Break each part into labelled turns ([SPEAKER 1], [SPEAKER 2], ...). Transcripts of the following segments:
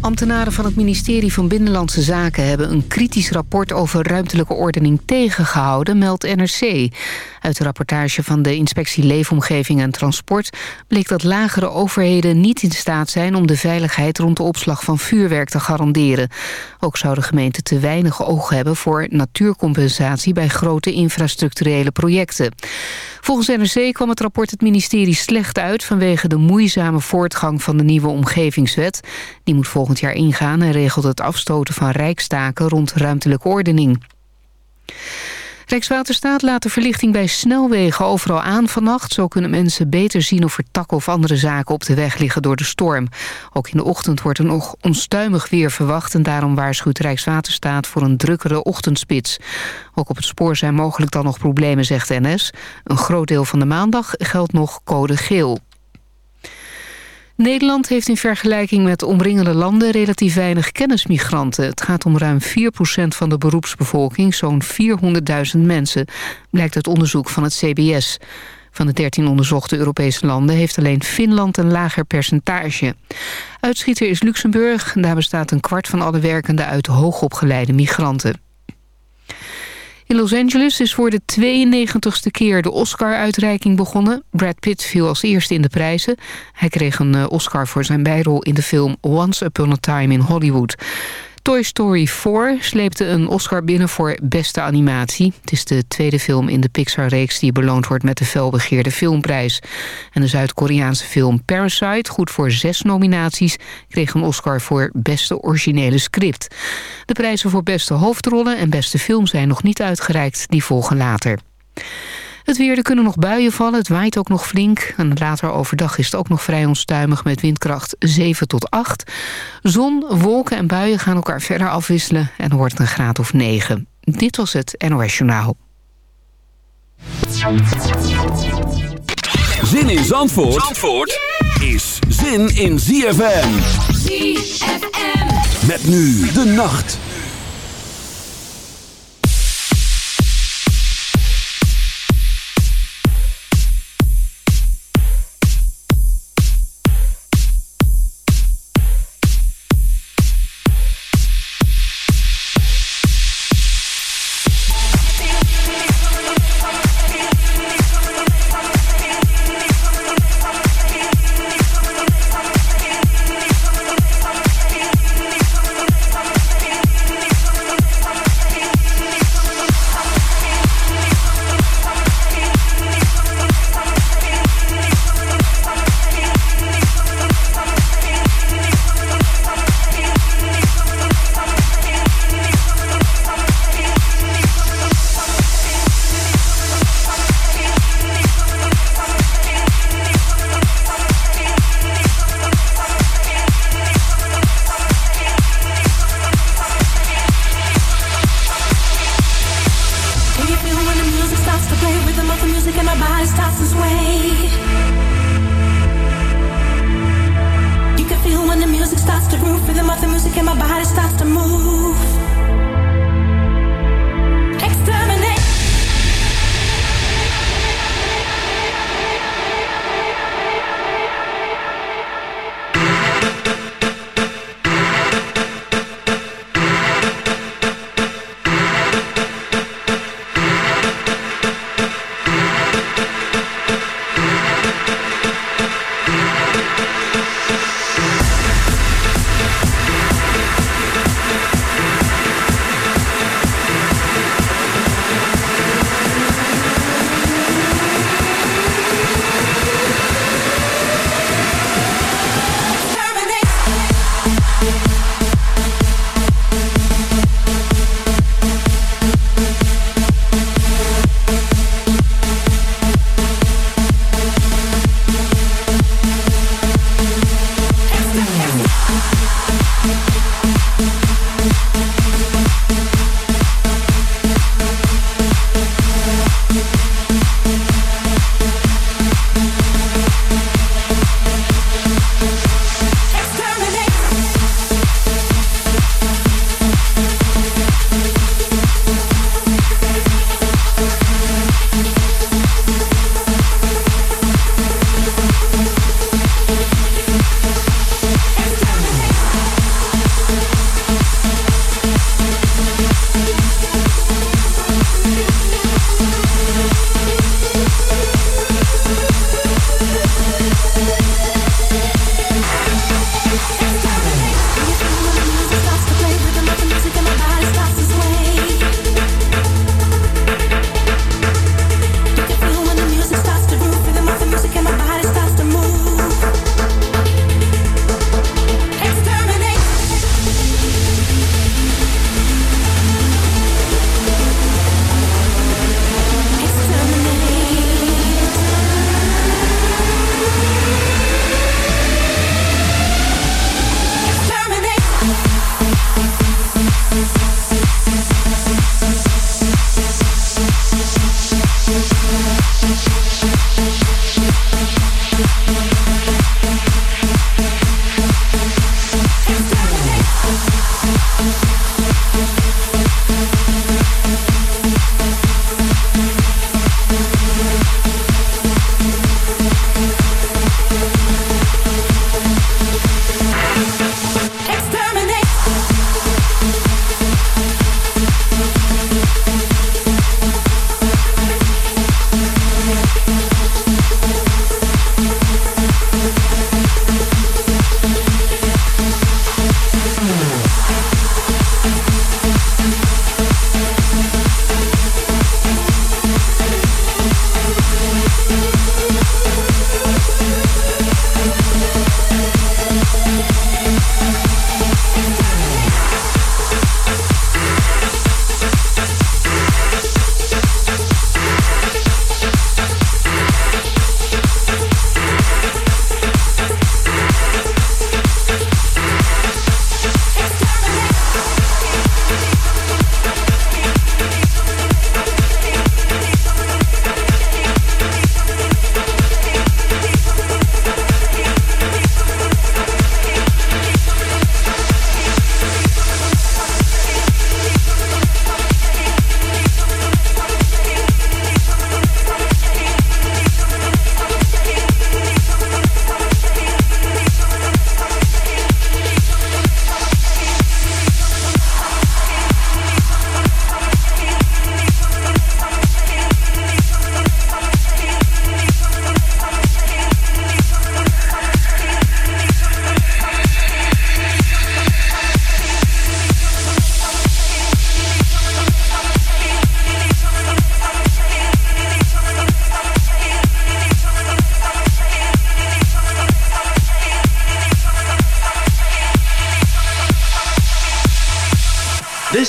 [SPEAKER 1] Ambtenaren van het ministerie van Binnenlandse Zaken... hebben een kritisch rapport over ruimtelijke ordening tegengehouden, meldt NRC. Uit de rapportage van de Inspectie Leefomgeving en Transport... bleek dat lagere overheden niet in staat zijn... om de veiligheid rond de opslag van vuurwerk te garanderen. Ook zou de gemeente te weinig oog hebben... voor natuurcompensatie bij grote infrastructurele projecten. Volgens NRC kwam het rapport het ministerie slecht uit... vanwege de moeizame voortgang van de nieuwe omgevingswet. Die moet volgend jaar ingaan en regelt het afstoten van rijkstaken... rond ruimtelijke ordening. Rijkswaterstaat laat de verlichting bij snelwegen overal aan vannacht. Zo kunnen mensen beter zien of er takken of andere zaken op de weg liggen door de storm. Ook in de ochtend wordt er nog onstuimig weer verwacht... en daarom waarschuwt Rijkswaterstaat voor een drukkere ochtendspits. Ook op het spoor zijn mogelijk dan nog problemen, zegt NS. Een groot deel van de maandag geldt nog code geel. Nederland heeft in vergelijking met omringende landen relatief weinig kennismigranten. Het gaat om ruim 4% van de beroepsbevolking, zo'n 400.000 mensen, blijkt uit onderzoek van het CBS. Van de 13 onderzochte Europese landen heeft alleen Finland een lager percentage. Uitschieter is Luxemburg. Daar bestaat een kwart van alle werkenden uit hoogopgeleide migranten. In Los Angeles is voor de 92ste keer de Oscar-uitreiking begonnen. Brad Pitt viel als eerste in de prijzen. Hij kreeg een eh, Oscar voor zijn bijrol in de film Once Upon a Time in Hollywood. Toy Story 4 sleepte een Oscar binnen voor beste animatie. Het is de tweede film in de Pixar-reeks die beloond wordt met de felbegeerde filmprijs. En de Zuid-Koreaanse film Parasite, goed voor zes nominaties... kreeg een Oscar voor beste originele script. De prijzen voor beste hoofdrollen en beste film zijn nog niet uitgereikt. Die volgen later. Het weer, er kunnen nog buien vallen. Het waait ook nog flink. En later overdag is het ook nog vrij onstuimig met windkracht 7 tot 8. Zon, wolken en buien gaan elkaar verder afwisselen. En dan wordt het een graad of 9. Dit was het NOS Journaal.
[SPEAKER 2] Zin in Zandvoort, Zandvoort is zin in ZFM. ZFM. Met nu de nacht.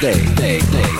[SPEAKER 3] day. day, day.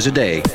[SPEAKER 3] Hours a day.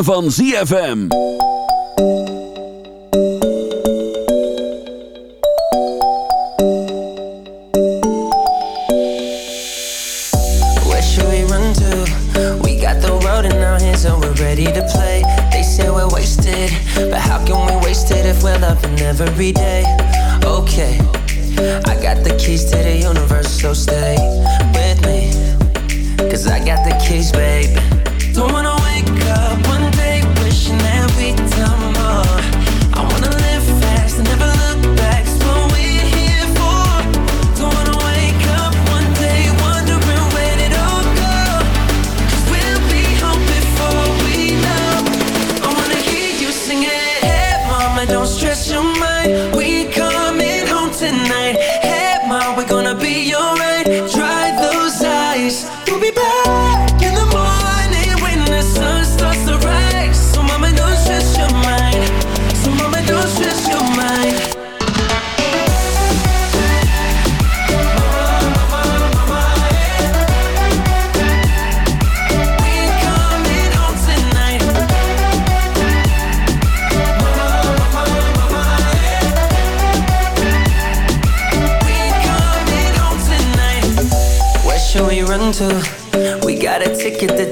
[SPEAKER 2] van ZFM.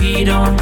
[SPEAKER 4] we don't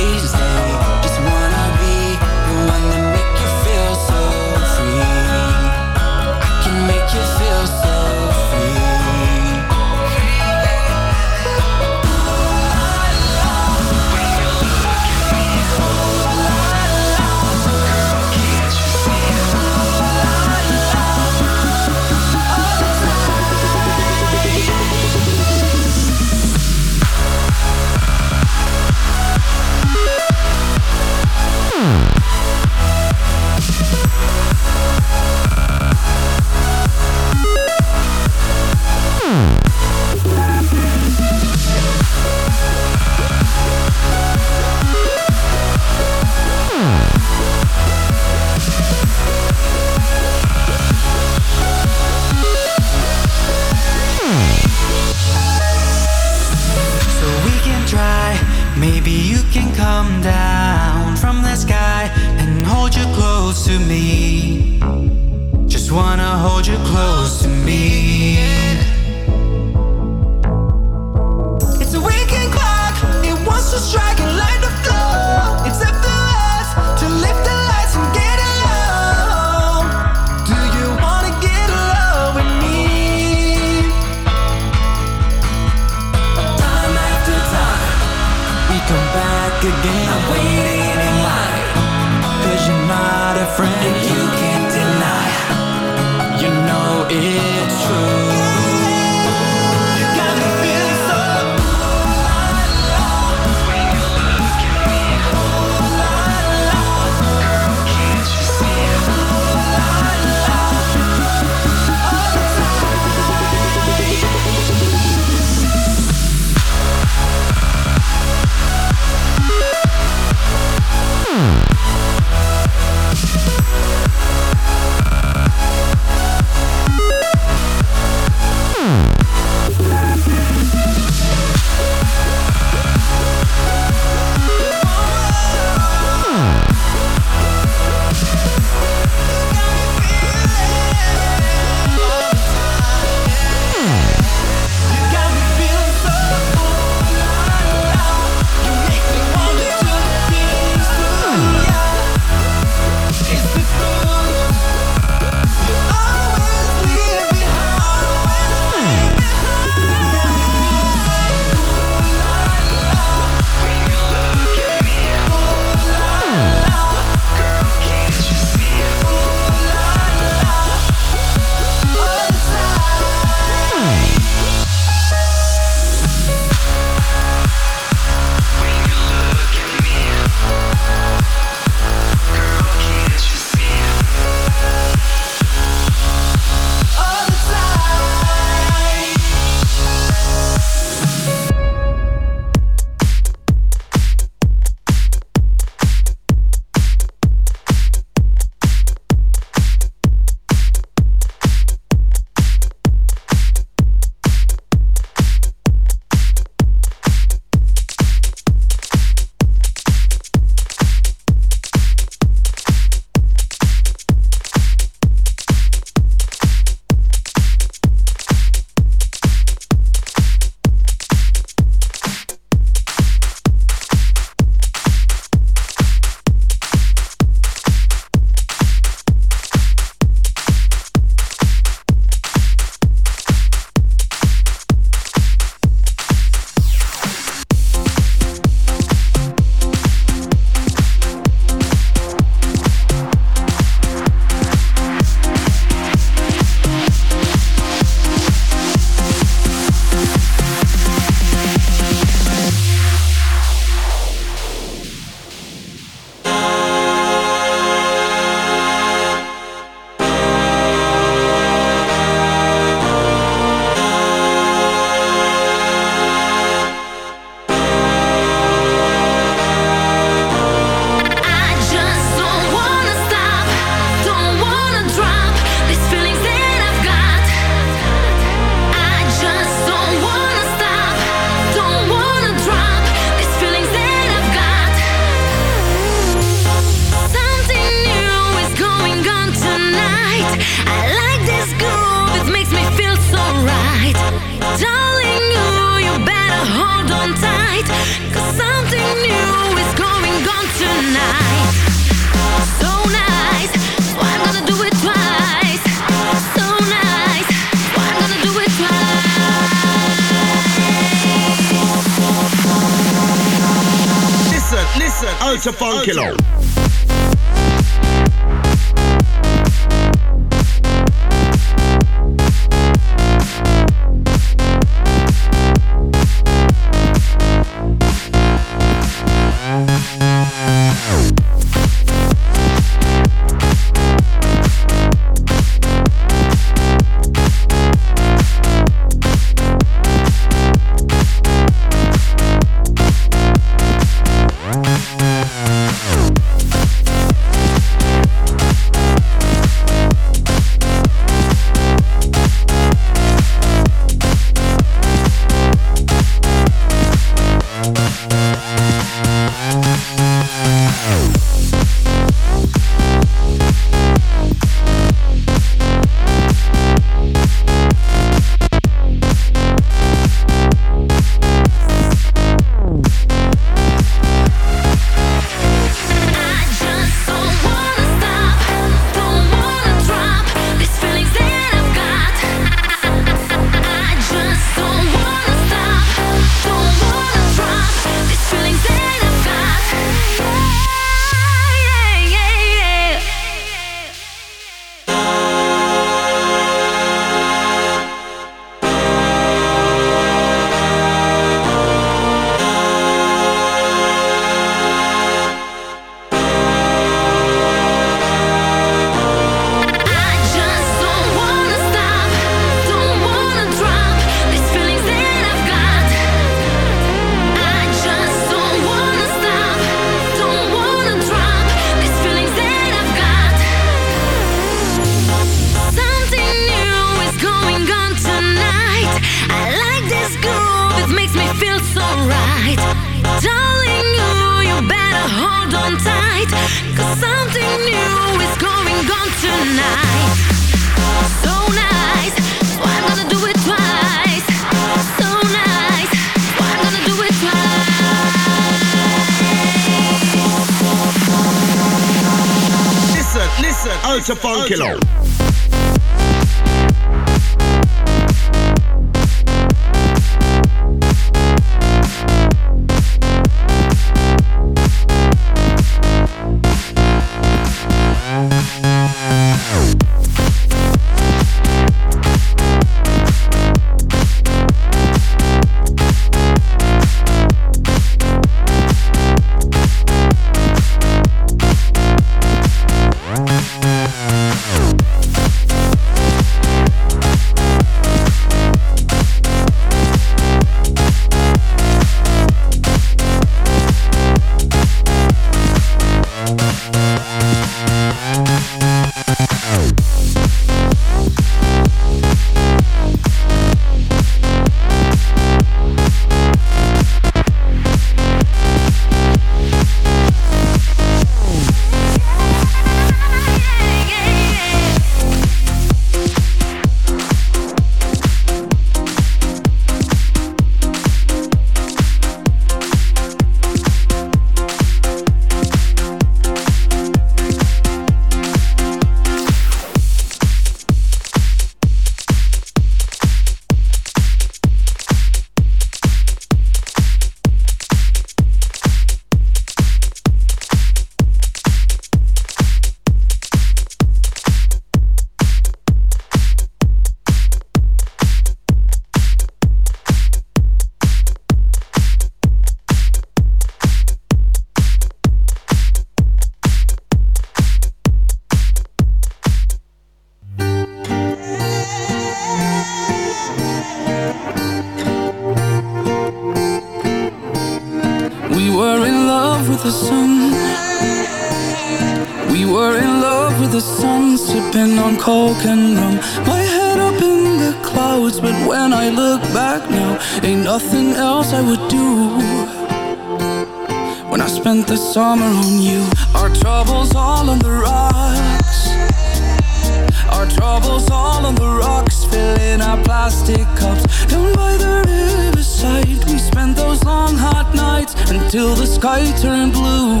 [SPEAKER 4] turn blue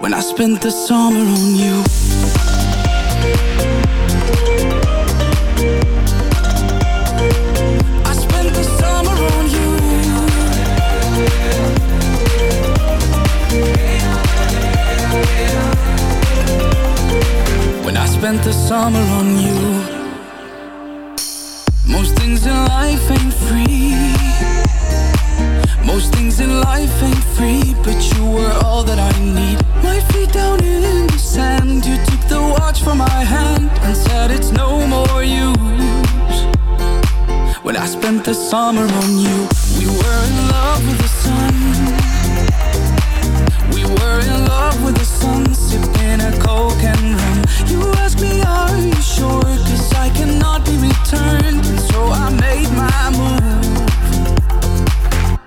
[SPEAKER 4] When I spent the summer
[SPEAKER 5] on you. Spent the summer on you. Most things in life ain't free. Most things in life ain't free, but you were all that I need. My feet down in the sand, you took the watch from my hand and said it's no more use. When I spent the summer on you, we were in love with the sun. We were in love with the sun, sipping a coke and rum. You asked me, are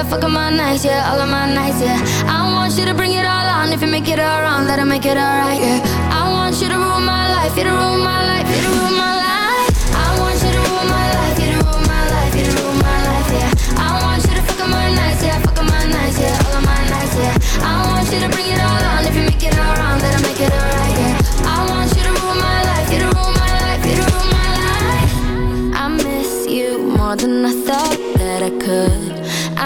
[SPEAKER 6] yeah, fucking my nights, yeah, all of my nights, yeah. I want you to bring it all on. If you make it all wrong, let it make it alright, yeah. I want you to rule my life, you to rule my life, you to rule my life. I want you to rule my life, you to rule my life, you to rule my life, yeah. I want you to fucking my nights, yeah, fucking my nights, yeah, all of my nights, yeah. I want you to bring it all on. If you make it all wrong, let it make it alright, yeah. I want you to rule my life, you to rule my life, you to rule my life. I miss you more than I thought that I could.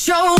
[SPEAKER 7] show